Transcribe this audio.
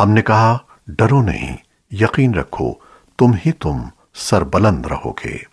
ہم نے کہا ڈرو نہیں یقین رکھو تم ہی تم سربلند رہو گے۔